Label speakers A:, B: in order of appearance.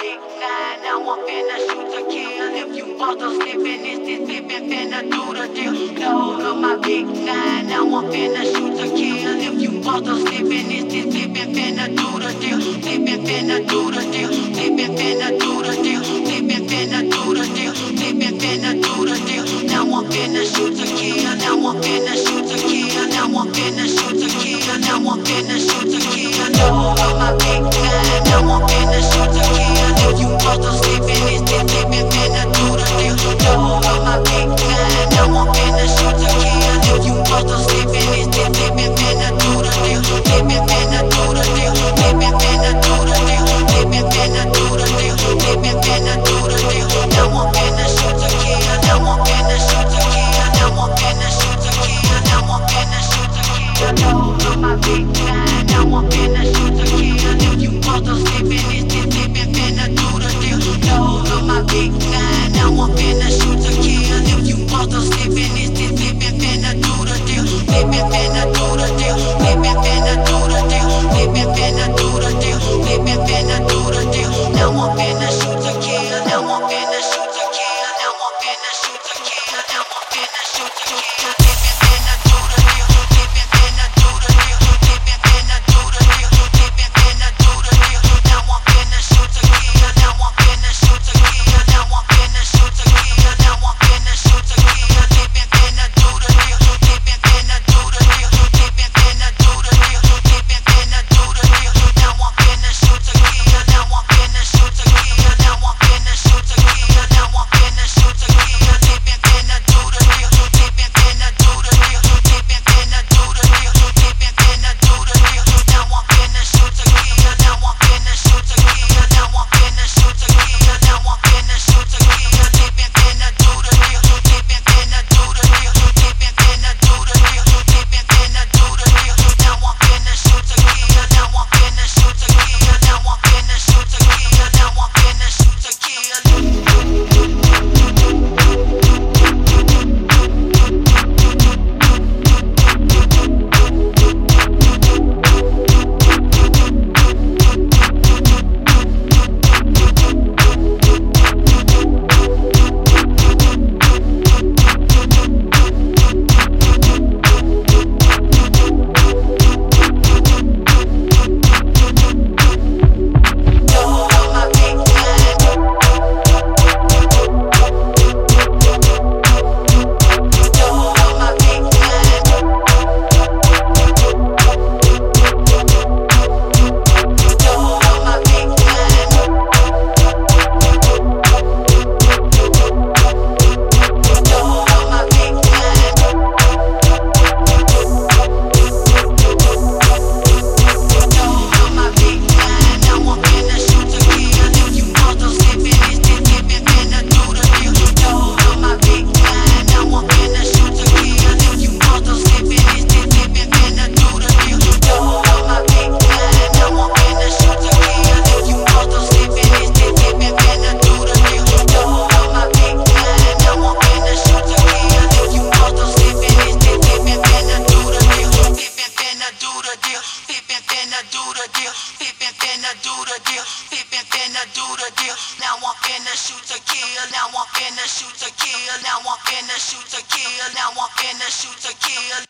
A: big sign, Now I'm finna shoot to kill. If you mother slipping, it's this pippin' finna do the deal. Down on my big nine. Now I'm finna shoot to kill. If you mother slipping, it's this pippin' finna do the deal. Pippin' finna do the deal. Pippin' finna do the deal. Pippin' finna do the deal. Pippin' finna do the deal. Now I'm finna shoot to kill. Now I'm finna shoot to kill. Now I'm finna shoot to kill. Now I'm finna shoot to kill. Down on my big It's something you, you got the. Yeah. deal, pippin' finna do the deal, pippin' finna do the deal, pippin' finna do the deal. Now I'm finna shoot a kill, now I'm finna shoot a kill, now I'm finna shoot a kill, now I'm finna shoot a kill.